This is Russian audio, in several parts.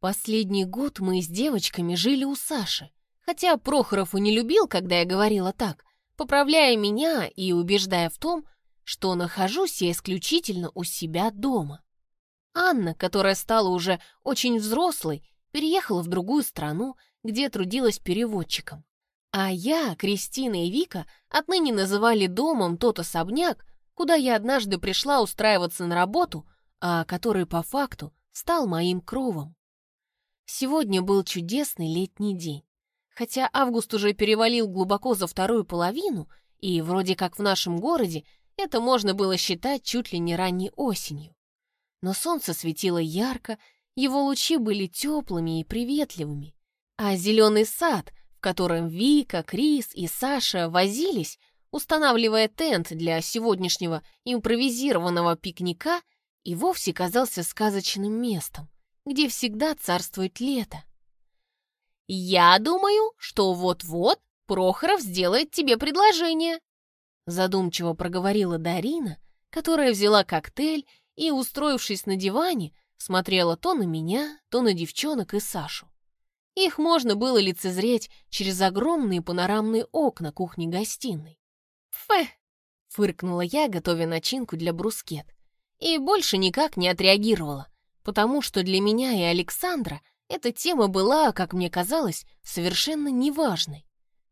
Последний год мы с девочками жили у Саши, хотя Прохоров и не любил, когда я говорила так, поправляя меня и убеждая в том, что нахожусь я исключительно у себя дома. Анна, которая стала уже очень взрослой, переехала в другую страну, где трудилась переводчиком. А я, Кристина и Вика отныне называли домом тот особняк, куда я однажды пришла устраиваться на работу, а который по факту стал моим кровом. Сегодня был чудесный летний день. Хотя август уже перевалил глубоко за вторую половину, и вроде как в нашем городе это можно было считать чуть ли не ранней осенью. Но солнце светило ярко, его лучи были теплыми и приветливыми, а зеленый сад, в котором Вика, Крис и Саша возились, устанавливая тент для сегодняшнего импровизированного пикника, и вовсе казался сказочным местом, где всегда царствует лето. «Я думаю, что вот-вот Прохоров сделает тебе предложение», задумчиво проговорила Дарина, которая взяла коктейль и, устроившись на диване, смотрела то на меня, то на девчонок и Сашу. Их можно было лицезреть через огромные панорамные окна кухни-гостиной. «Фэ!» — фыркнула я, готовя начинку для брускет. И больше никак не отреагировала, потому что для меня и Александра эта тема была, как мне казалось, совершенно неважной.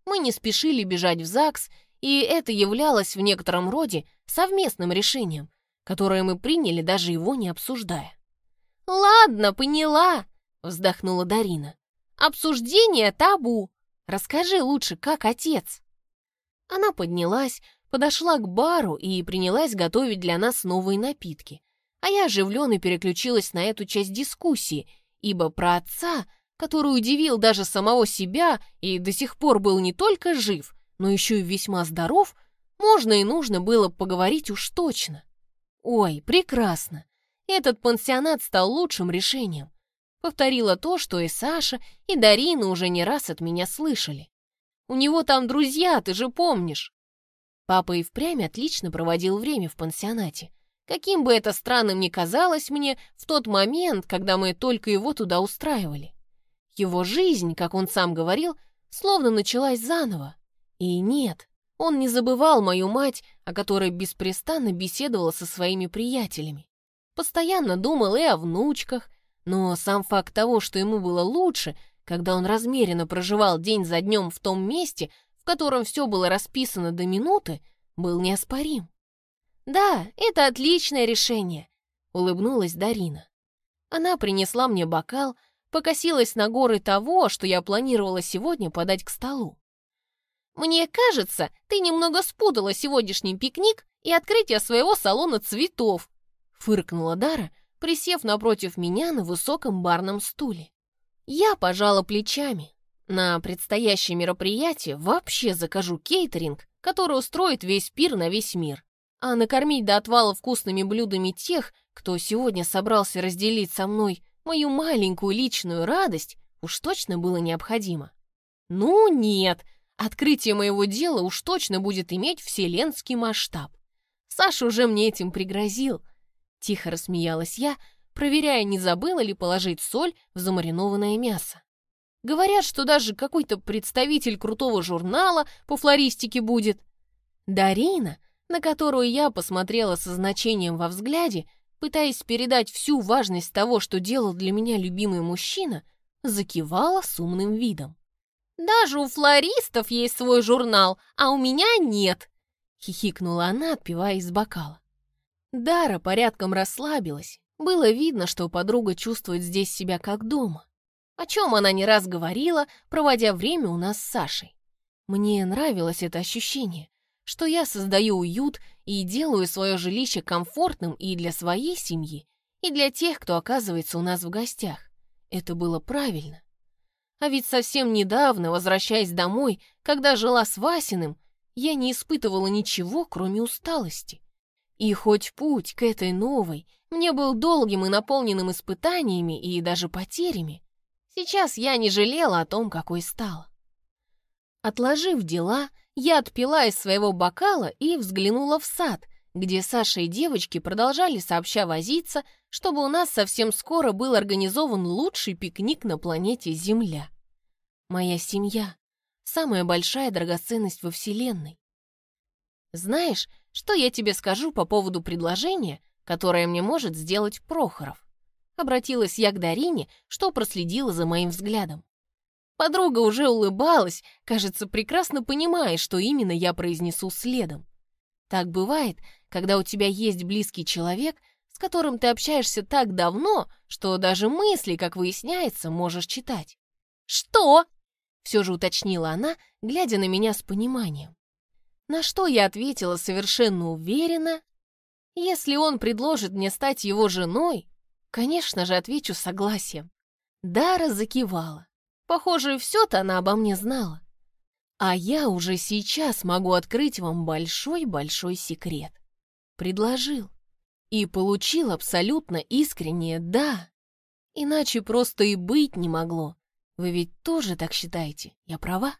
Мы не спешили бежать в ЗАГС, и это являлось в некотором роде совместным решением, которое мы приняли, даже его не обсуждая. «Ладно, поняла», — вздохнула Дарина. «Обсуждение табу. Расскажи лучше, как отец». Она поднялась, подошла к бару и принялась готовить для нас новые напитки, а я оживленно переключилась на эту часть дискуссии — ибо про отца, который удивил даже самого себя и до сих пор был не только жив, но еще и весьма здоров, можно и нужно было поговорить уж точно. Ой, прекрасно. Этот пансионат стал лучшим решением. Повторила то, что и Саша, и Дарина уже не раз от меня слышали. У него там друзья, ты же помнишь. Папа и впрямь отлично проводил время в пансионате. Каким бы это странным ни казалось мне в тот момент, когда мы только его туда устраивали. Его жизнь, как он сам говорил, словно началась заново. И нет, он не забывал мою мать, о которой беспрестанно беседовала со своими приятелями. Постоянно думал и о внучках, но сам факт того, что ему было лучше, когда он размеренно проживал день за днем в том месте, в котором все было расписано до минуты, был неоспорим. «Да, это отличное решение», — улыбнулась Дарина. Она принесла мне бокал, покосилась на горы того, что я планировала сегодня подать к столу. «Мне кажется, ты немного спутала сегодняшний пикник и открытие своего салона цветов», — фыркнула Дара, присев напротив меня на высоком барном стуле. Я пожала плечами. На предстоящее мероприятие вообще закажу кейтеринг, который устроит весь пир на весь мир. А накормить до отвала вкусными блюдами тех, кто сегодня собрался разделить со мной мою маленькую личную радость, уж точно было необходимо. Ну нет, открытие моего дела уж точно будет иметь вселенский масштаб. Саша уже мне этим пригрозил. Тихо рассмеялась я, проверяя, не забыла ли положить соль в замаринованное мясо. Говорят, что даже какой-то представитель крутого журнала по флористике будет. Дарина, на которую я посмотрела со значением во взгляде, пытаясь передать всю важность того, что делал для меня любимый мужчина, закивала с умным видом. «Даже у флористов есть свой журнал, а у меня нет!» — хихикнула она, отпивая из бокала. Дара порядком расслабилась. Было видно, что подруга чувствует здесь себя как дома. О чем она не раз говорила, проводя время у нас с Сашей. Мне нравилось это ощущение что я создаю уют и делаю свое жилище комфортным и для своей семьи, и для тех, кто оказывается у нас в гостях. Это было правильно. А ведь совсем недавно, возвращаясь домой, когда жила с Васиным, я не испытывала ничего, кроме усталости. И хоть путь к этой новой мне был долгим и наполненным испытаниями и даже потерями, сейчас я не жалела о том, какой стала. Отложив дела, я отпила из своего бокала и взглянула в сад, где Саша и девочки продолжали сообща возиться, чтобы у нас совсем скоро был организован лучший пикник на планете Земля. Моя семья — самая большая драгоценность во Вселенной. Знаешь, что я тебе скажу по поводу предложения, которое мне может сделать Прохоров? Обратилась я к Дарине, что проследила за моим взглядом. Подруга уже улыбалась, кажется, прекрасно понимая, что именно я произнесу следом. Так бывает, когда у тебя есть близкий человек, с которым ты общаешься так давно, что даже мысли, как выясняется, можешь читать. «Что?» — все же уточнила она, глядя на меня с пониманием. На что я ответила совершенно уверенно. Если он предложит мне стать его женой, конечно же, отвечу согласием. Дара закивала. Похоже, все-то она обо мне знала. А я уже сейчас могу открыть вам большой-большой секрет. Предложил. И получил абсолютно искреннее «да». Иначе просто и быть не могло. Вы ведь тоже так считаете, я права?